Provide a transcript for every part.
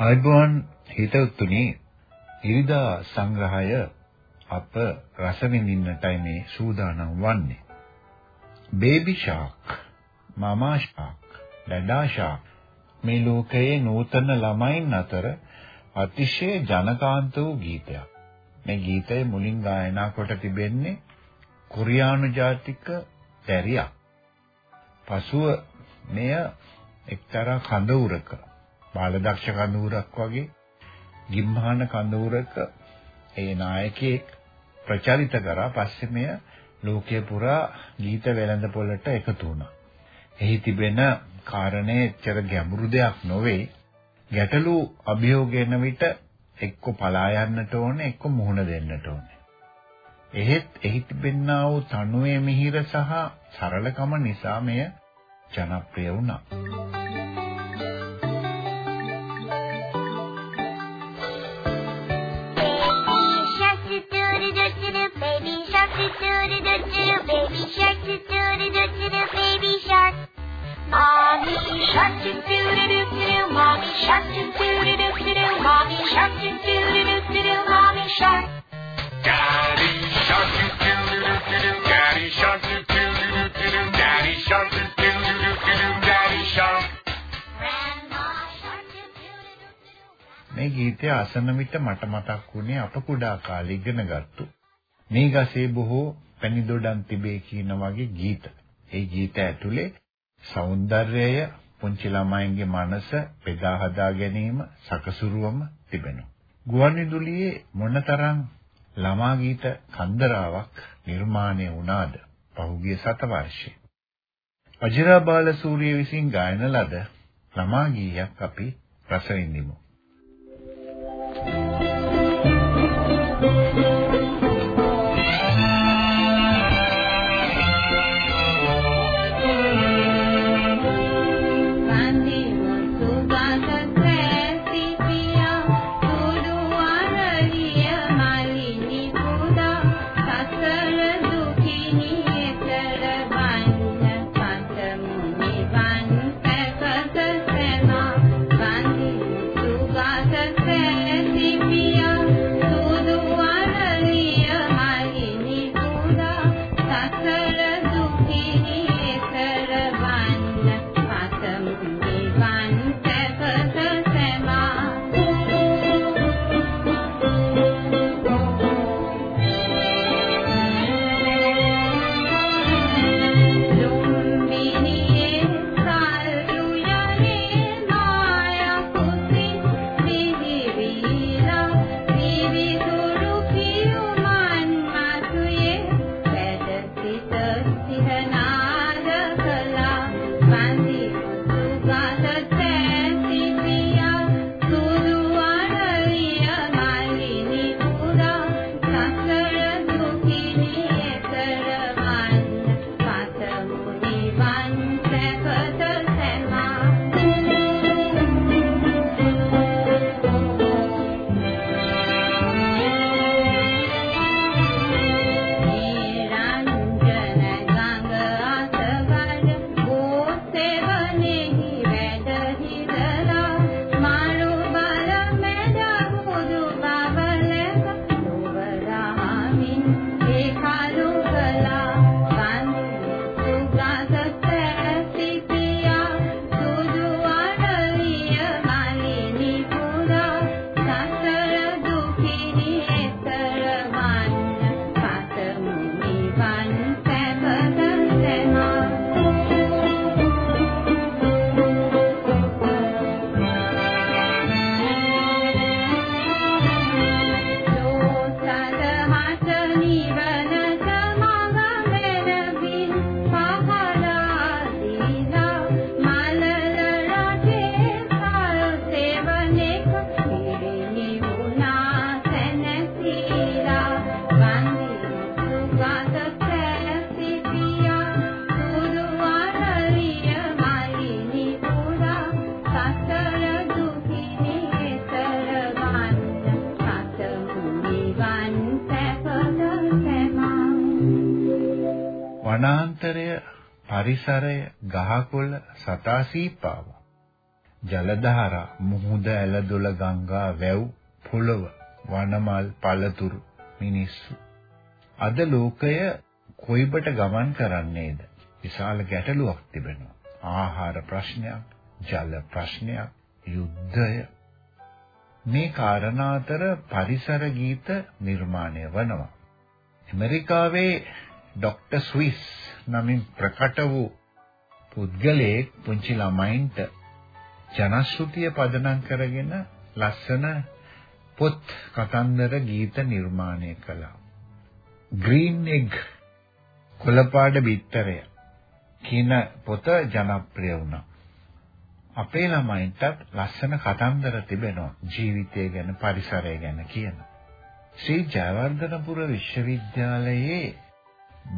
අයිබෝන් හිතවතුනි ඉරිදා සංග්‍රහය අප රස විඳින්නටයි මේ සූදානම් වන්නේ. බේබි ෂාක්, මමා ෂාක්, ඩඩා ෂාක් මේ ලෝකයේ නූතන ළමයින් අතර අතිශය ජනකාන්ත වූ ගීතයක්. මේ ගීතය මුලින් ගායනා කොට තිබෙන්නේ කොරියානු ජාතික තැරියක්. පසුව මෙය එක්තරා කඳවුරක බාලදක්ෂ කඳවුරක් වගේ ගිම්හාන කඳවුරක ඒ නායකයෙක් ප්‍රචලිත කරා පස්සේ මෙය ලෝකයේ පුරා ගීත වෙළඳ පොළට එකතු වුණා. එහි තිබෙන කාරණේ එච්චර ගැඹුරු දෙයක් නොවේ. ගැටලු අභියෝග එන විට එක්ක පලා යන්නට ඕනේ එක්ක මුහුණ දෙන්නට ඕනේ. එහෙත් එහි තිබෙනා වූ තනුවේ මිහිර සහ සරලකම නිසා මෙය ජනප්‍රිය වුණා. මේ ගීතය අසන විට මට මතක් වුණේ අප කුඩා කාලේ ඉගෙනගත්තු මේ ගසේ බොහෝ පැණි දොඩම් තිබේ කියන වගේ ගීත. ඒ ගීත ඇතුලේ సౌందර්යය පුංචි ළමයින්ගේ මනස බෙදා හදා ගැනීම සකසුරුවම තිබෙනවා. ගුවන්විදුලියේ මොනතරම් ළමා ගීත කන්දරාවක් නිර්මාණය වුණාද පහුගිය සතවර්ෂයේ. අජිරා බාලසූරිය විසින් ගායන ලද ළමා ගීයක් අපි රස විඳිමු. වනාන්තරය පරිසරය ගහකොළ සතා සීපාව ජලධාරා මුහුද ඇලදොල ගංගා වැව් පොළව වනමල් පළතුරු මිනිස්සු. අද ලෝකය කොයිබට ගමන් කරන්නේද? විශාල ගැටලුවක් තිබෙනවා. ආහාර ප්‍රශ්නයක් ජල ප්‍රශ්නයක් යුද්ධය. මේ කාරණා අතර පරිසර ගීත නිර්මාණය වනවා. ඇමරිකාවේ ඩොක්ටර් ස්විස් නමින් ප්‍රකට වූ පුද්ගලයෙක් පුංචි ළමයින්ට ජනශ්‍රුතිය පදනම් කරගෙන ලස්සන පොත් කතන්දර ගීත නිර්මාණය කළා. Green Egg කොළපාඩ බිත්තරය කියන පොත ජනප්‍රිය වුණා. අපේ ළමයින්ටත් ලස්සන කතන්දර තිබෙනවා ජීවිතය ගැන පරිසරය ගැන කියන. ශ්‍රී ජයවර්ධනපුර විශ්වවිද්‍යාලයේ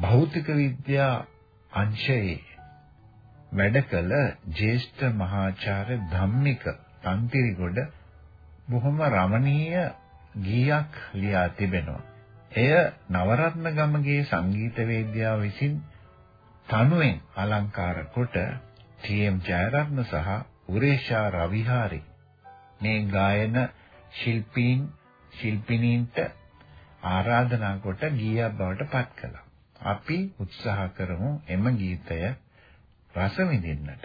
භෞතික විද්‍යා අංශයේ වැඩ කළ ජ්‍යෙෂ්ඨ මහාචාර්ය ධම්මික තන්තිරිගොඩ බොහොම රමණීය ගීයක් ලියා තිබෙනවා. එය නවරත්න ගමගේ සංගීත වේදිකාව විසින් තනුවෙන් අලංකාර කොට ටී.එම්. ජයරත්න සහ උරේෂා රවිහාරි මේ ගායන ශිල්පීන් ශිල්පිනීන්ට ආරාධනා කොට ගීයක් බවට පත් කළා. අපි උත්සාහ කරමු එම ගීතය රස විඳින්නට.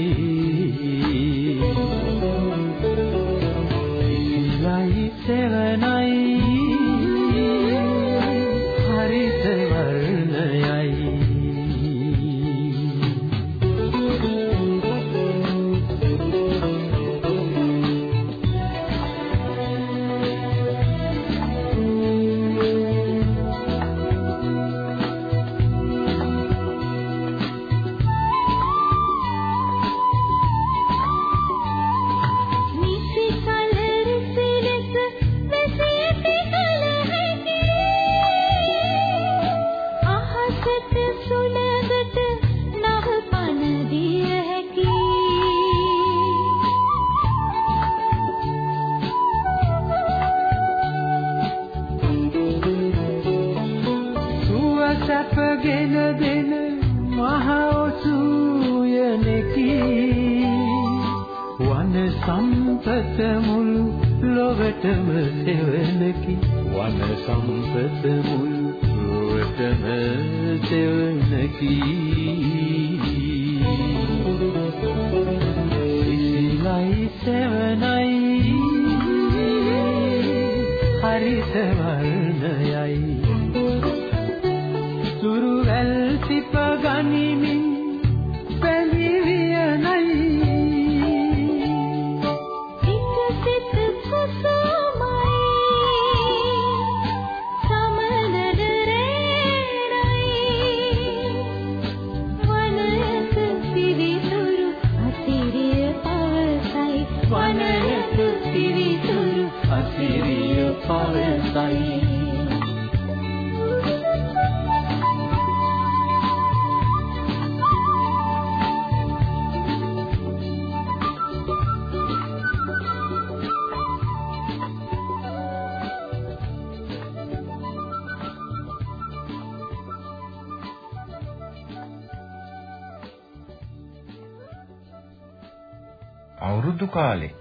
අවුරුදු කාලේ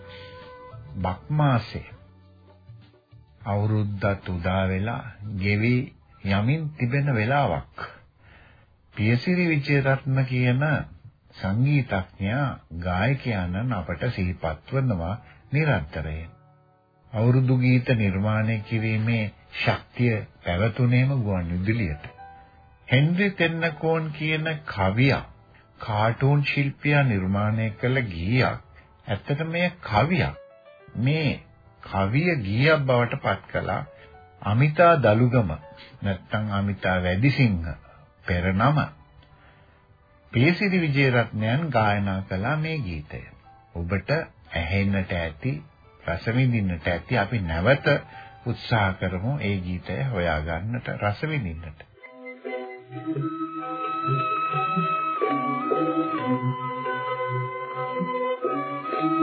බක් මාසේ අවුරුද්දත් උදා වෙලා ගෙවි යමින් තිබෙන වෙලාවක් පියසිරි විජේරත්න කියන සංගීතඥයා ගායකයාණන් අපට සිහිපත් වනවා නිරන්තරයෙන් අවුරුදු ගීත නිර්මාණය කිරීමේ ශක්තිය පැවතුනේම ගුවන් විදුලියට. හෙන්රි තෙන්නකෝන් කියන කවියා කාටූන් ශිල්පියා නිර්මාණය කළ ගීයක්. ඇත්තට මේ කවියක්. මේ කවිය ගීයක් බවට පත් කළා අමිතා දලුගම නැත්නම් අමිතා වැඩිසිංහ පෙර නම පියසිරි විජේරත්නයන් ගායනා කළා මේ ගීතය. ඔබට ඇහෙන්නට ඇති රස විඳින්නට ඇති අපි නැවත උත්සාහ කරමු ඒ ගීතය හොයාගන්නට රස විඳින්නට. පුරා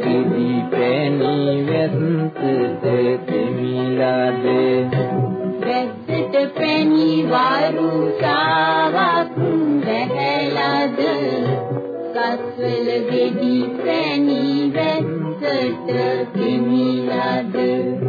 සොල දිදි පැණි වැස්සට දෙමිලාද. වැද්දට පැණි වාරු සාවක් වැහැලාද කස්වල ගෙඩි පැණි වැස්සට දෙමිලාද.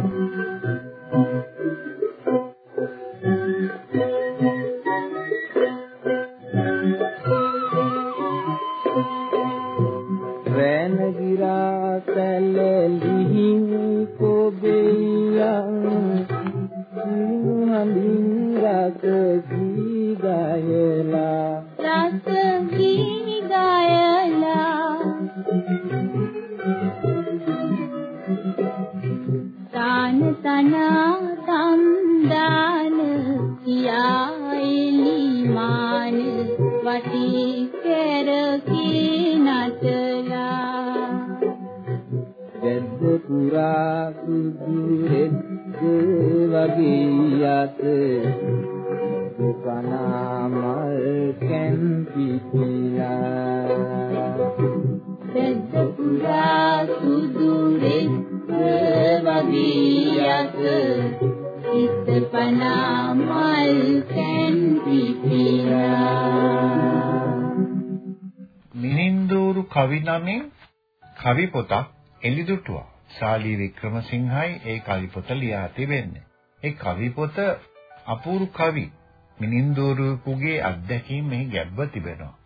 කවි පොතක් එළිදුටුවා. ශාලී වික්‍රමසිංහයි ඒ කවි පොත ලියා තිබෙන්නේ. ඒ කවි පොත අපූර්ව කවි මිනින්දෝරුකුගේ අත්දැකීම් මෙහි ගැබ්ව තිබෙනවා.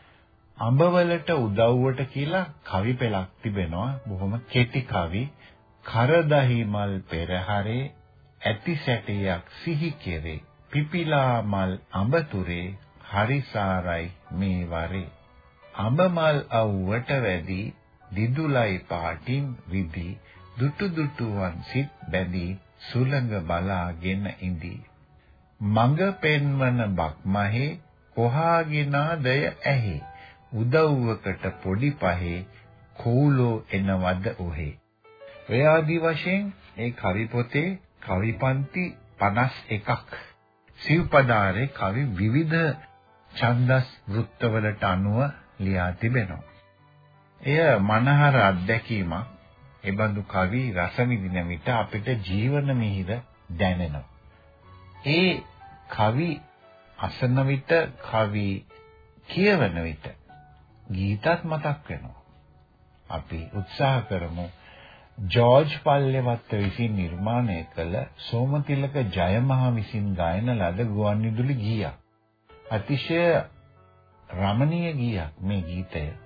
අඹවලට උදව්වට කියලා කවි පෙළක් තිබෙනවා බොහොම කෙටි කවි කරදහි මල් පෙරහරේ ඇති සැටියක් සිහි කෙරේ පිපිලා මල් අඹතුරේ හරිසාරයි මේ වරේ අඹ මල් අවුවට වැඩි දිදුලයි පාටින් විදි දුටු දුටුවන් සිත් බැඳී සුළඟ බලාගෙන ඉඳී. මඟ පෙන්වන බක්මහේ කොහාගෙනාදය ඇහි. උදව්වකට පොඩි පහේ කෝලෝ එනවද ඔහේ. ඔය ආදි වශයෙන් ඒ කවි පොතේ කවි පන්ති 51ක් සිව්පදාරේ කවි විවිධ ඡන්දස් වෘත්තවලට අනුව ලියා තිබෙනවා. එය මනහර අත්දැකීමක්. එබඳු කවි රස විඳින විට අපිට ජීවන මිහිර දැනෙනවා. ඒ කවි අසන විට කවි කියවන විට ගීතත් මතක් වෙනවා. අපි උත්සාහ කරමු ජෝර්ජ් පල්ලෙවත්ත විසින් නිර්මාණය කළ සෝමතිලක ජයමහ විසින් ගායන ලද ගුවන්විදුලි ගීයක්. අතිශය රමණීය ගීයක් මේ ගීතය.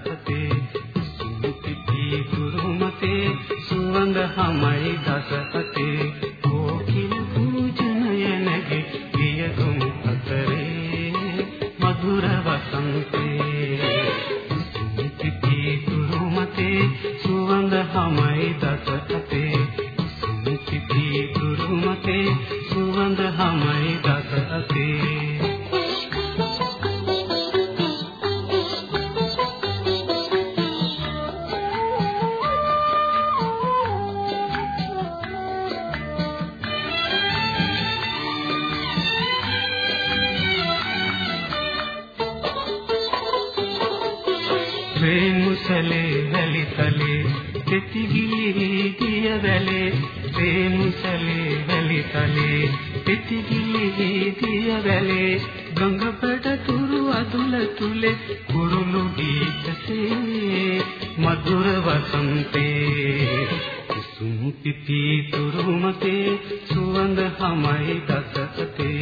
අතේ සුවඳ හමයි දස අතේ කෝකිල් පූජනය නැගේ වියගුම් අතරේ. මధుර වසන්තේ. සිතිති තුරු මතේ සුවඳ හමයි දස අතේ වේමුසලේ වැලිතලේ තෙතිගිලි ගිය වැලේ. වේමුසලේ වැලිතලේ තෙතිගිලි ගිය වැලේ. ගංගපඩ තුරු අදුල තුලේ කුරුළු ගීතසේ මధుර වසන්තේ. සුම් පිපි තුරු මතේ සුවඳ හමයි දසතේ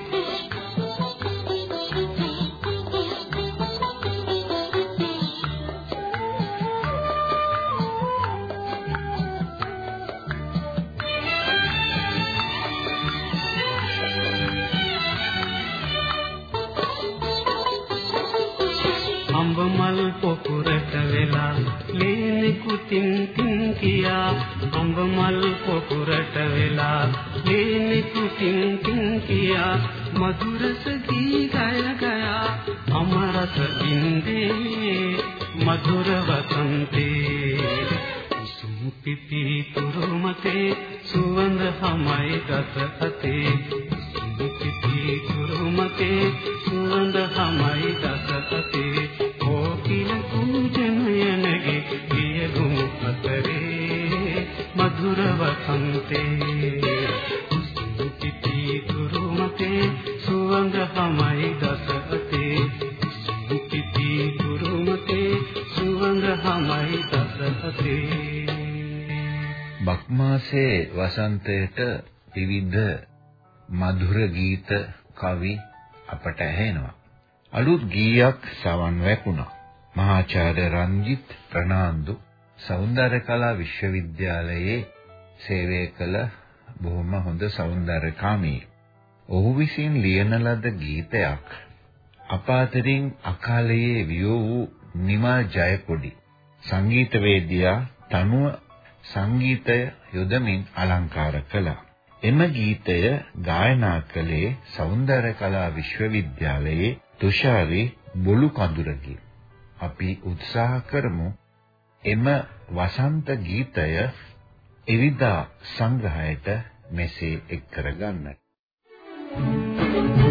මල් පොකුරට වෙලා ලේනෙකු තින් තින් කියා අඹ මල් පොකුරට වෙලා ලේනෙකු තින් තින් කියා මధుරස ගී ගය ගයා අමරස ඉන්දේ මధుර වසන්තේ. සුම් පිපි තුරු මතේ සුවඳ හමයි ගත අතේ. සුම් පිපි තුරු මතේ සුවඳ හමයි ගත අතේ. මధుර වසන්තේ සුපිති තුරු මතේ සුවඳ හමයි දස අතේ සුපිති තුරු මතේ සුවඳ හමයි දස අතේ බක්මාසේ වසන්තයට විවිධ මధుර ගීත කවි අපට ඇහෙනවා. අලුත් ගීයක් සවන් වැකුණා. මහාචාර්ය රංජිත් ප්‍රනාන්දු සෞන්දර්ය කලා විශ්වවිද්‍යාලයේ සේවය කළ බොහොම හොඳ සෞන්දර්යකාමී. ඔහු විසින් ලියන ලද ගීතයක් අප අතරින් අකාලයේ වියෝ වූ නිමා ජයකොඩි සංගීතවේදියා තනුව සංගීතය යොදමින් අලංකාර කළා. එම ගීතය ගායනා කළේ සෞන්දර්ය කලා විශ්වවිද්‍යාලයේ තුෂාරි බොළු කඳුරකි. අපි උත්සාහ කරමු එම වසන්ත ගීතය එවිදා සංග්‍රහයට මෙසේ එක් කරගන්නට. Thank you.